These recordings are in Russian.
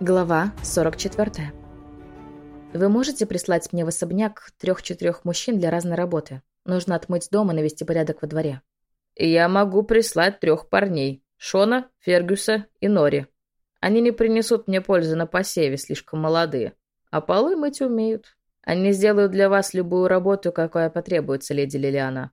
Глава 44. Вы можете прислать мне в особняк трех-четырех мужчин для разной работы? Нужно отмыть дом и навести порядок во дворе. Я могу прислать трех парней. Шона, Фергюса и Нори. Они не принесут мне пользы на посеве, слишком молодые. А полы мыть умеют. Они сделают для вас любую работу, какая потребуется, леди Лилиана.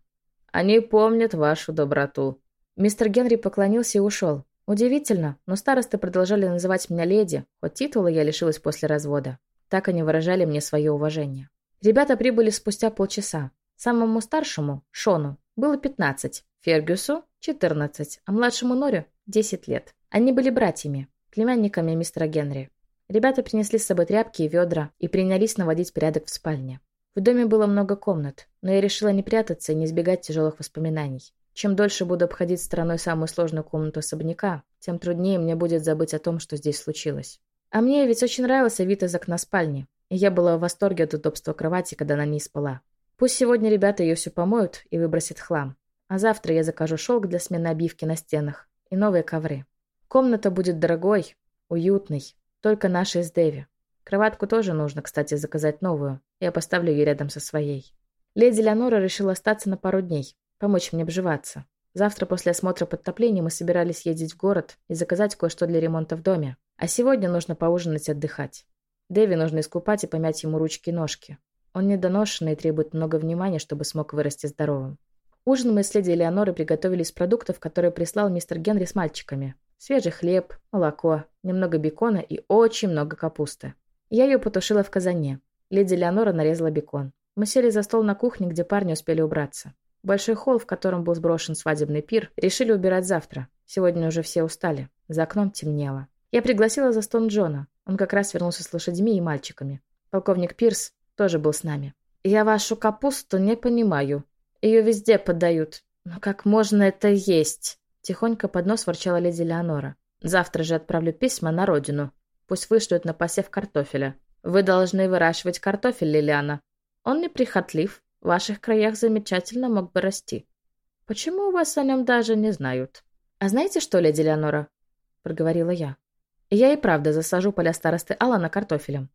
Они помнят вашу доброту. Мистер Генри поклонился и ушел. Удивительно, но старосты продолжали называть меня леди, хоть титула я лишилась после развода. Так они выражали мне свое уважение. Ребята прибыли спустя полчаса. Самому старшему, Шону, было 15, Фергюсу – 14, а младшему Норю – 10 лет. Они были братьями, племянниками мистера Генри. Ребята принесли с собой тряпки и ведра и принялись наводить порядок в спальне. В доме было много комнат, но я решила не прятаться и не избегать тяжелых воспоминаний. Чем дольше буду обходить стороной самую сложную комнату особняка, тем труднее мне будет забыть о том, что здесь случилось. А мне ведь очень нравился вид из окна спальни, и я была в восторге от удобства кровати, когда на ней спала. Пусть сегодня ребята ее все помоют и выбросят хлам, а завтра я закажу шелк для смены обивки на стенах и новые ковры. Комната будет дорогой, уютной, только наша из Дэви. Кроватку тоже нужно, кстати, заказать новую. Я поставлю ее рядом со своей. Леди Леонора решила остаться на пару дней, помочь мне обживаться. Завтра после осмотра подтопления мы собирались ездить в город и заказать кое-что для ремонта в доме. А сегодня нужно поужинать и отдыхать. Дэви нужно искупать и помять ему ручки и ножки. Он недоношенный и требует много внимания, чтобы смог вырасти здоровым. Ужин мы с леди Элеонорой приготовили из продуктов, которые прислал мистер Генри с мальчиками. Свежий хлеб, молоко, немного бекона и очень много капусты. Я ее потушила в казане. Леди Леонора нарезала бекон. Мы сели за стол на кухне, где парни успели убраться. Большой холл, в котором был сброшен свадебный пир, решили убирать завтра. Сегодня уже все устали. За окном темнело. Я пригласила за стол Джона. Он как раз вернулся с лошадьми и мальчиками. Полковник Пирс тоже был с нами. «Я вашу капусту не понимаю. Ее везде подают. Но как можно это есть?» Тихонько под нос ворчала леди Леонора. «Завтра же отправлю письма на родину. Пусть вышлют на посев картофеля. Вы должны выращивать картофель, Лилиана. Он неприхотлив, в ваших краях замечательно мог бы расти. Почему вас о нем даже не знают? А знаете что, леди Леонора? Проговорила я. Я и правда засажу поля старосты Алана картофелем.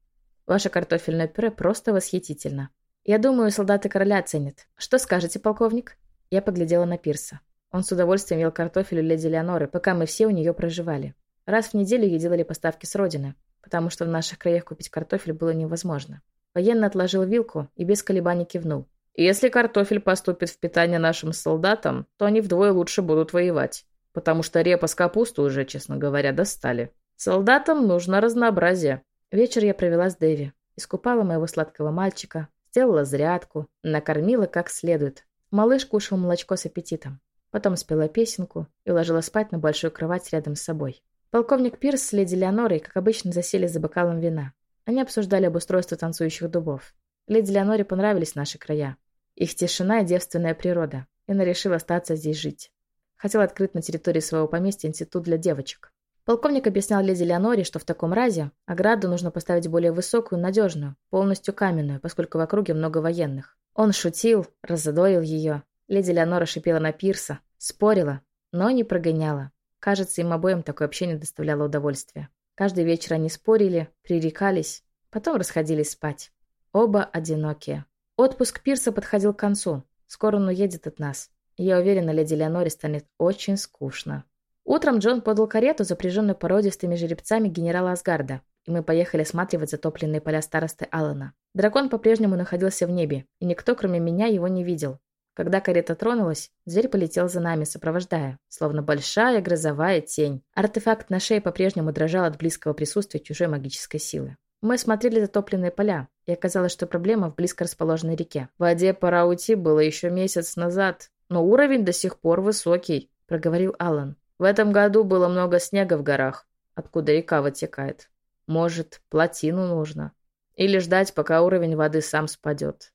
Ваше картофельное пюре просто восхитительно. Я думаю, солдаты короля оценят. Что скажете, полковник? Я поглядела на Пирса. Он с удовольствием ел картофель у леди Леоноры, пока мы все у нее проживали. Раз в неделю ей делали поставки с родины, потому что в наших краях купить картофель было невозможно. Военный отложил вилку и без колебаний кивнул. Если картофель поступит в питание нашим солдатам, то они вдвое лучше будут воевать, потому что репа с капустой уже, честно говоря, достали. Солдатам нужно разнообразие. Вечер я провела с Дэви. Искупала моего сладкого мальчика, сделала зарядку, накормила как следует. Малыш кушал молочко с аппетитом. Потом спела песенку и уложила спать на большую кровать рядом с собой. Полковник Пирс с леди Леонорой, как обычно, засели за бокалом вина. Они обсуждали обустройство танцующих дубов. Леди Леоноре понравились наши края. Их тишина и девственная природа. И она решила остаться здесь жить. Хотела открыть на территории своего поместья институт для девочек. Полковник объяснял леди Леоноре, что в таком разе ограду нужно поставить более высокую, надежную, полностью каменную, поскольку в округе много военных. Он шутил, разодоил ее. Леди Леонора шипела на пирса, спорила, но не прогоняла. Кажется, им обоим такое общение доставляло удовольствие. Каждый вечер они спорили, пререкались, потом расходились спать. Оба одинокие. Отпуск Пирса подходил к концу. Скоро он уедет от нас. Я уверена, леди Леоноре станет очень скучно. Утром Джон подал карету, запряженную породистыми жеребцами генерала Асгарда, и мы поехали осматривать затопленные поля старосты Аллана. Дракон по-прежнему находился в небе, и никто, кроме меня, его не видел. Когда карета тронулась, зверь полетел за нами, сопровождая, словно большая грозовая тень. Артефакт на шее по-прежнему дрожал от близкого присутствия чужой магической силы. Мы смотрели затопленные поля, и оказалось, что проблема в близко расположенной реке. В воде пора уйти было еще месяц назад, но уровень до сих пор высокий, проговорил Алан. В этом году было много снега в горах, откуда река вытекает. Может, плотину нужно. Или ждать, пока уровень воды сам спадет.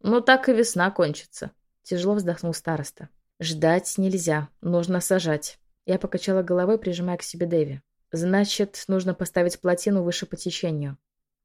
Ну, так и весна кончится. Тяжело вздохнул староста. Ждать нельзя, нужно сажать. Я покачала головой, прижимая к себе Дэви. Значит, нужно поставить плотину выше по течению.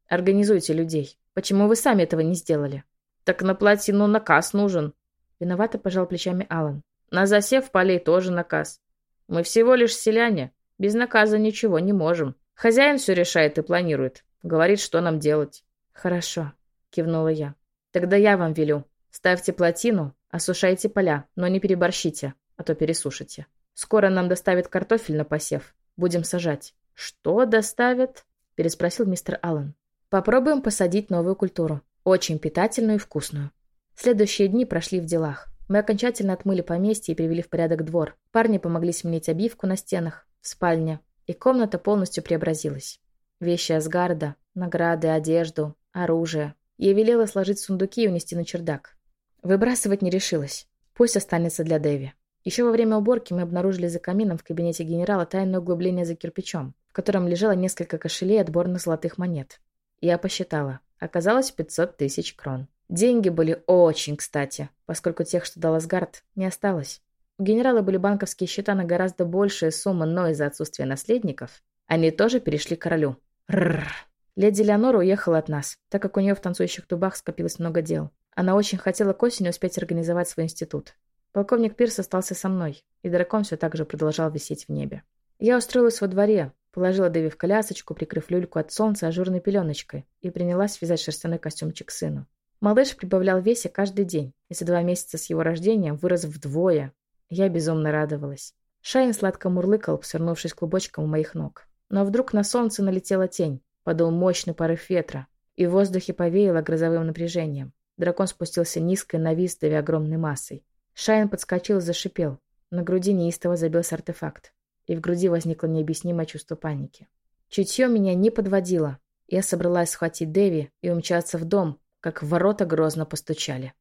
Организуйте людей. Почему вы сами этого не сделали? Так на плотину наказ нужен. Виновато пожал плечами Алан. На засев полей тоже наказ. Мы всего лишь селяне. Без наказа ничего не можем. Хозяин все решает и планирует. Говорит, что нам делать. Хорошо, кивнула я. Тогда я вам велю. Ставьте плотину, осушайте поля, но не переборщите, а то пересушите. Скоро нам доставят картофель на посев. Будем сажать. Что доставят? Переспросил мистер Аллен. Попробуем посадить новую культуру. Очень питательную и вкусную. Следующие дни прошли в делах. Мы окончательно отмыли поместье и привели в порядок двор. Парни помогли сменить обивку на стенах, в спальне, и комната полностью преобразилась. Вещи Асгарда, награды, одежду, оружие. Я велела сложить сундуки и унести на чердак. Выбрасывать не решилась. Пусть останется для Дэви. Еще во время уборки мы обнаружили за камином в кабинете генерала тайное углубление за кирпичом, в котором лежало несколько кошелей отборных золотых монет. Я посчитала. Оказалось 500 тысяч крон. Деньги были очень кстати, поскольку тех, что дал Асгард, не осталось. У генерала были банковские счета на гораздо большие суммы, но из-за отсутствия наследников они тоже перешли к королю. Рррр. Леди Леонора уехала от нас, так как у нее в танцующих дубах скопилось много дел. Она очень хотела к осени успеть организовать свой институт. Полковник Пирс остался со мной, и дракон все так же продолжал висеть в небе. Я устроилась во дворе, положила Дэви в колясочку, прикрыв люльку от солнца ажурной пеленочкой, и принялась вязать шерстяной костюмчик сыну. Малыш прибавлял в весе каждый день, и за два месяца с его рождением вырос вдвое. Я безумно радовалась. Шайн сладко мурлыкал, свернувшись клубочком у моих ног. Но вдруг на солнце налетела тень, подул мощный порыв ветра, и в воздухе повеяло грозовым напряжением. Дракон спустился низко и навис, огромной массой. Шайн подскочил и зашипел. На груди неистово забился артефакт, и в груди возникло необъяснимое чувство паники. Чутье меня не подводило. Я собралась схватить Дэви и умчаться в дом, как в ворота грозно постучали.